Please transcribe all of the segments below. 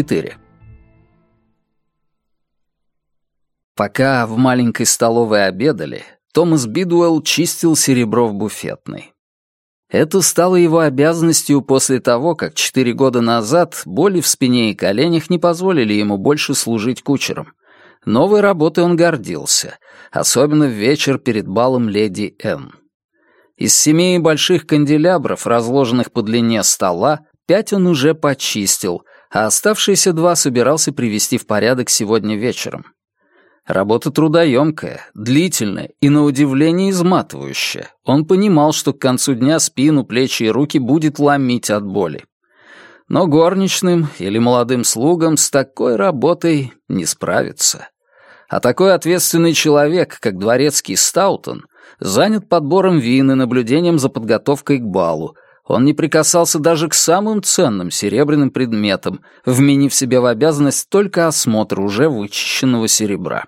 4. Пока в маленькой столовой обедали, Томас Бидуэлл чистил серебро в буфетной. Это стало его обязанностью после того, как четыре года назад боли в спине и коленях не позволили ему больше служить кучером. Новой работой он гордился, особенно в вечер перед балом леди Н. Из семи больших канделябров, разложенных по длине стола, пять он уже почистил — а оставшиеся два собирался привести в порядок сегодня вечером. Работа трудоемкая, длительная и, на удивление, изматывающая. Он понимал, что к концу дня спину, плечи и руки будет ломить от боли. Но горничным или молодым слугам с такой работой не справиться, А такой ответственный человек, как дворецкий Стаутон, занят подбором вин и наблюдением за подготовкой к балу — он не прикасался даже к самым ценным серебряным предметам, вменив себе в обязанность только осмотр уже вычищенного серебра.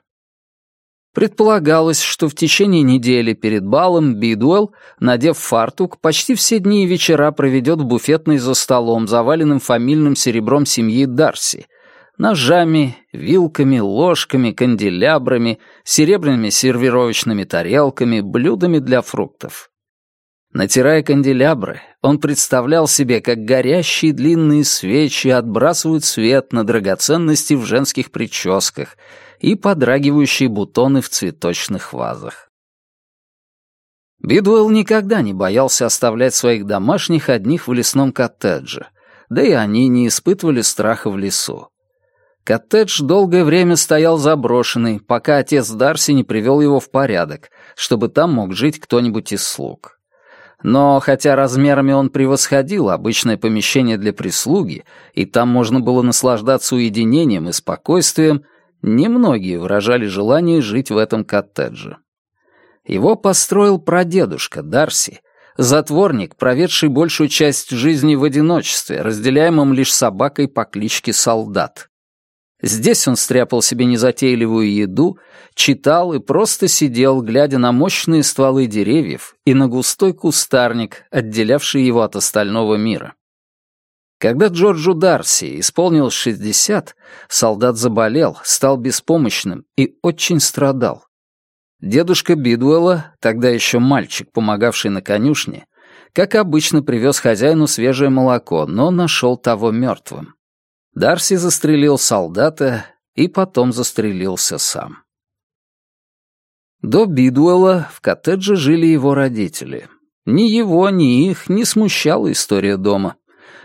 Предполагалось, что в течение недели перед балом Бидуэлл, надев фартук, почти все дни и вечера проведет в буфетной за столом, заваленным фамильным серебром семьи Дарси, ножами, вилками, ложками, канделябрами, серебряными сервировочными тарелками, блюдами для фруктов. Натирая канделябры, он представлял себе, как горящие длинные свечи отбрасывают свет на драгоценности в женских прическах и подрагивающие бутоны в цветочных вазах. Бидуэлл никогда не боялся оставлять своих домашних одних в лесном коттедже, да и они не испытывали страха в лесу. Коттедж долгое время стоял заброшенный, пока отец Дарси не привел его в порядок, чтобы там мог жить кто-нибудь из слуг. Но хотя размерами он превосходил обычное помещение для прислуги, и там можно было наслаждаться уединением и спокойствием, немногие выражали желание жить в этом коттедже. Его построил прадедушка Дарси, затворник, проведший большую часть жизни в одиночестве, разделяемом лишь собакой по кличке Солдат. Здесь он стряпал себе незатейливую еду, читал и просто сидел, глядя на мощные стволы деревьев и на густой кустарник, отделявший его от остального мира. Когда Джорджу Дарси исполнилось 60, солдат заболел, стал беспомощным и очень страдал. Дедушка Бидуэлла, тогда еще мальчик, помогавший на конюшне, как обычно привез хозяину свежее молоко, но нашел того мертвым. Дарси застрелил солдата и потом застрелился сам. До Бидуэлла в коттедже жили его родители. Ни его, ни их не смущала история дома.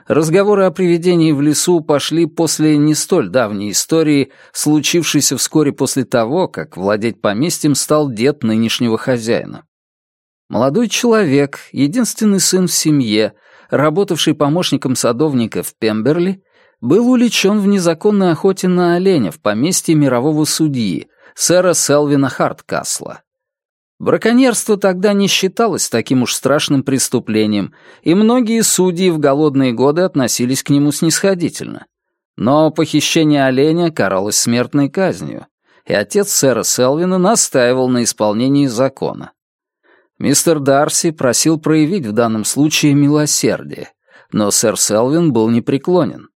Разговоры о привидении в лесу пошли после не столь давней истории, случившейся вскоре после того, как владеть поместьем стал дед нынешнего хозяина. Молодой человек, единственный сын в семье, работавший помощником садовника в Пемберли, был уличен в незаконной охоте на оленя в поместье мирового судьи, сэра Селвина Харткасла. Браконьерство тогда не считалось таким уж страшным преступлением, и многие судьи в голодные годы относились к нему снисходительно. Но похищение оленя каралось смертной казнью, и отец сэра Селвина настаивал на исполнении закона. Мистер Дарси просил проявить в данном случае милосердие, но сэр Селвин был непреклонен.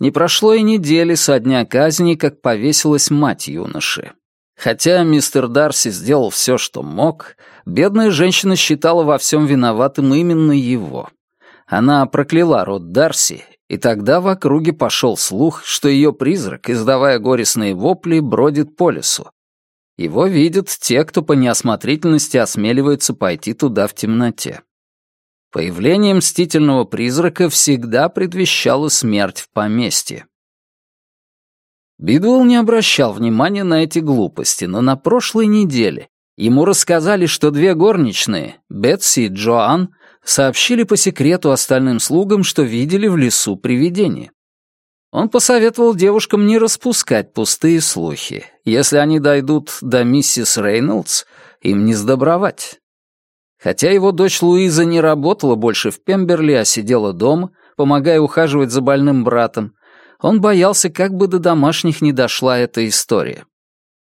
Не прошло и недели со дня казни, как повесилась мать юноши. Хотя мистер Дарси сделал все, что мог, бедная женщина считала во всем виноватым именно его. Она прокляла род Дарси, и тогда в округе пошел слух, что ее призрак, издавая горестные вопли, бродит по лесу. Его видят те, кто по неосмотрительности осмеливается пойти туда в темноте. Появление мстительного призрака всегда предвещало смерть в поместье. Бидуэлл не обращал внимания на эти глупости, но на прошлой неделе ему рассказали, что две горничные, Бетси и Джоан, сообщили по секрету остальным слугам, что видели в лесу привидение. Он посоветовал девушкам не распускать пустые слухи. Если они дойдут до миссис Рейнольдс, им не сдобровать. Хотя его дочь Луиза не работала больше в Пемберли, а сидела дома, помогая ухаживать за больным братом, он боялся, как бы до домашних не дошла эта история.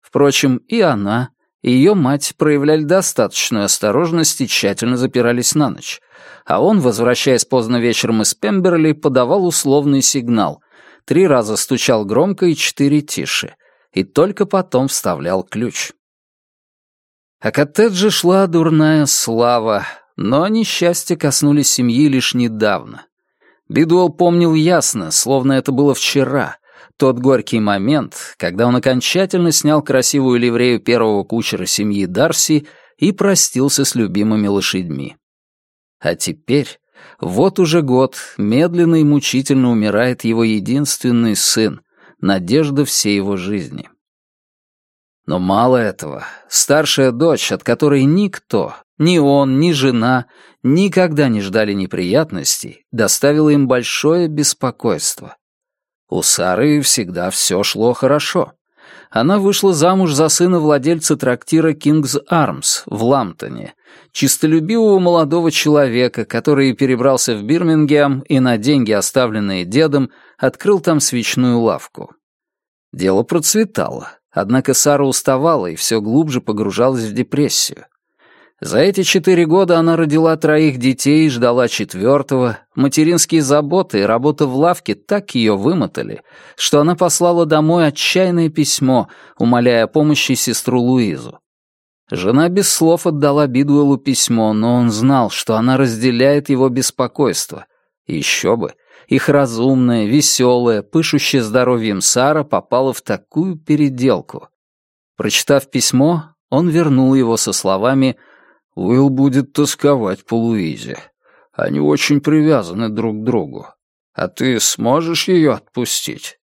Впрочем, и она, и ее мать проявляли достаточную осторожность и тщательно запирались на ночь, а он, возвращаясь поздно вечером из Пемберли, подавал условный сигнал, три раза стучал громко и четыре тише, и только потом вставлял ключ. О коттедже шла дурная слава, но несчастья коснулись семьи лишь недавно. Бидуэлл помнил ясно, словно это было вчера, тот горький момент, когда он окончательно снял красивую ливрею первого кучера семьи Дарси и простился с любимыми лошадьми. А теперь, вот уже год, медленно и мучительно умирает его единственный сын, надежда всей его жизни. Но мало этого, старшая дочь, от которой никто, ни он, ни жена, никогда не ждали неприятностей, доставила им большое беспокойство. У Сары всегда все шло хорошо. Она вышла замуж за сына владельца трактира «Кингс Армс» в Ламптоне, чистолюбивого молодого человека, который перебрался в Бирмингем и на деньги, оставленные дедом, открыл там свечную лавку. Дело процветало. Однако Сара уставала и все глубже погружалась в депрессию. За эти четыре года она родила троих детей, и ждала четвертого, материнские заботы и работа в лавке так ее вымотали, что она послала домой отчаянное письмо, умоляя о помощи сестру Луизу. Жена без слов отдала Бидуэлу письмо, но он знал, что она разделяет его беспокойство. Еще бы, их разумная, веселая, пышущая здоровьем Сара попала в такую переделку. Прочитав письмо, он вернул его со словами «Уилл будет тосковать по Луизе. Они очень привязаны друг к другу. А ты сможешь ее отпустить?»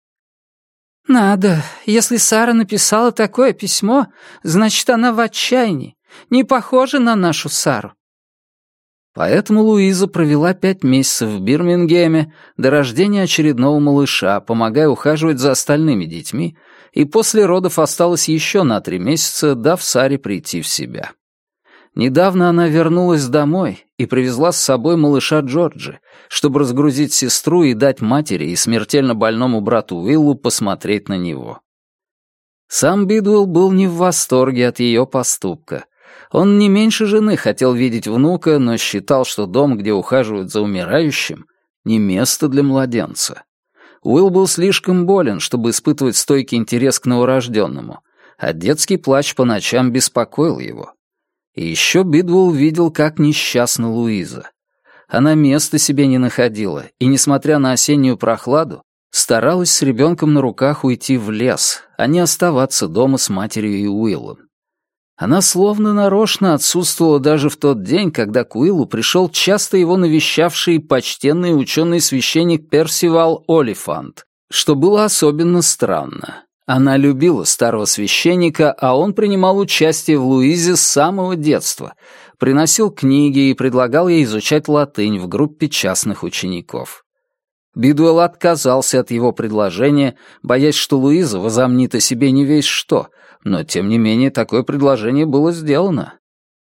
«Надо. Если Сара написала такое письмо, значит, она в отчаянии. Не похожа на нашу Сару. Поэтому Луиза провела пять месяцев в Бирмингеме до рождения очередного малыша, помогая ухаживать за остальными детьми, и после родов осталась еще на три месяца, дав Саре прийти в себя. Недавно она вернулась домой и привезла с собой малыша Джорджи, чтобы разгрузить сестру и дать матери и смертельно больному брату Уиллу посмотреть на него. Сам Бидуэлл был не в восторге от ее поступка — он не меньше жены хотел видеть внука, но считал, что дом, где ухаживают за умирающим, не место для младенца. Уилл был слишком болен, чтобы испытывать стойкий интерес к новорожденному, а детский плач по ночам беспокоил его. И еще Бидвелл видел, как несчастна Луиза. Она места себе не находила, и, несмотря на осеннюю прохладу, старалась с ребенком на руках уйти в лес, а не оставаться дома с матерью и Уиллом. Она словно нарочно отсутствовала даже в тот день, когда к Уиллу пришел часто его навещавший почтенный ученый-священник Персивал Олифант, что было особенно странно. Она любила старого священника, а он принимал участие в Луизе с самого детства, приносил книги и предлагал ей изучать латынь в группе частных учеников. Бидуэлл отказался от его предложения, боясь, что Луиза возомнит о себе не весь что — но, тем не менее, такое предложение было сделано.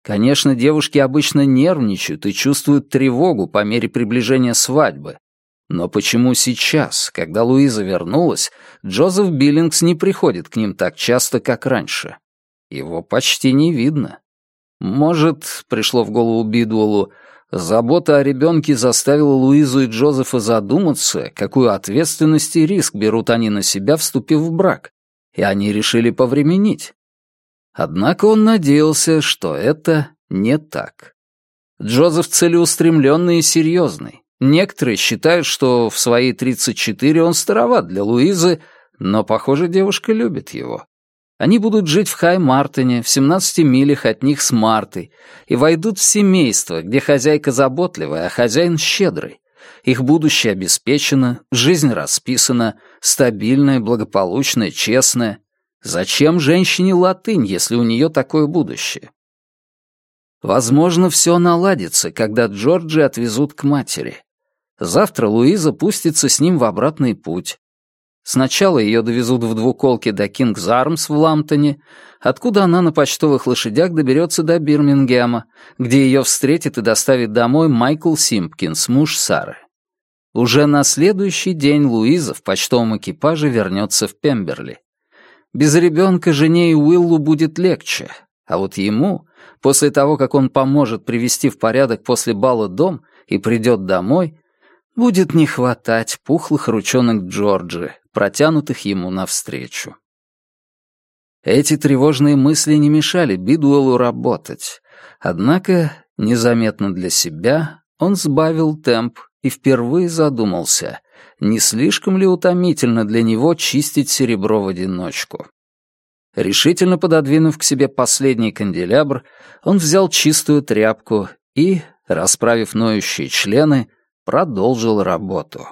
Конечно, девушки обычно нервничают и чувствуют тревогу по мере приближения свадьбы. Но почему сейчас, когда Луиза вернулась, Джозеф Биллингс не приходит к ним так часто, как раньше? Его почти не видно. Может, пришло в голову Бидуэлу, забота о ребенке заставила Луизу и Джозефа задуматься, какую ответственность и риск берут они на себя, вступив в брак и они решили повременить. Однако он надеялся, что это не так. Джозеф целеустремленный и серьезный. Некоторые считают, что в свои 34 он староват для Луизы, но, похоже, девушка любит его. Они будут жить в Хай-Мартине, в 17 милях от них с Мартой, и войдут в семейство, где хозяйка заботливая, а хозяин щедрый. Их будущее обеспечено, жизнь расписана, стабильная, благополучная, честная. Зачем женщине латынь, если у нее такое будущее? Возможно, все наладится, когда Джорджи отвезут к матери. Завтра Луиза пустится с ним в обратный путь. Сначала ее довезут в двуколке до Кингзармс в Ламптоне, откуда она на почтовых лошадях доберется до Бирмингема, где ее встретит и доставит домой Майкл Симпкинс, муж Сары. Уже на следующий день Луиза в почтовом экипаже вернется в Пемберли. Без ребенка жене и Уиллу будет легче, а вот ему, после того, как он поможет привести в порядок после бала дом и придет домой, будет не хватать пухлых ручонок Джорджи, протянутых ему навстречу. Эти тревожные мысли не мешали Бидуэлу работать, однако, незаметно для себя, он сбавил темп и впервые задумался, не слишком ли утомительно для него чистить серебро в одиночку. Решительно пододвинув к себе последний канделябр, он взял чистую тряпку и, расправив ноющие члены, продолжил работу.